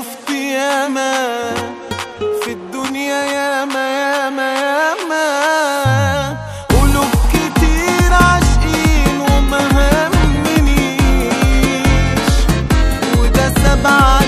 شفت ياما في الدنيا ياما ياما ياما. قلوب كتير عاشقين وما همنيش. وده سبعة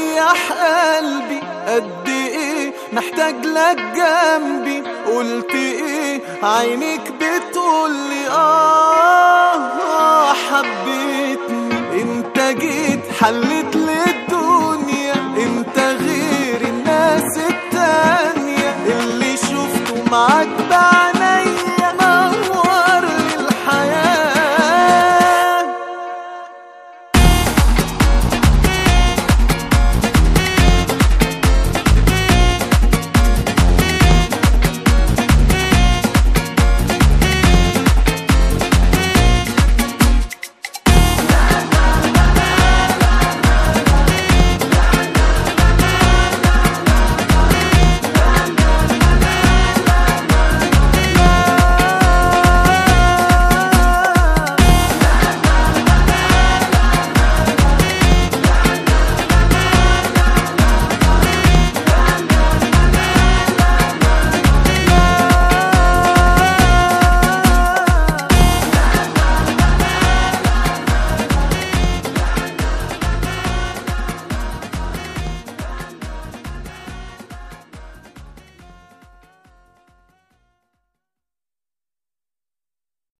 ريح قلبي قد إيه محتاج لك جنبي؟ قلت إيه عينيك بتقولي آه،, آه حبيتني. أنت جيت حلت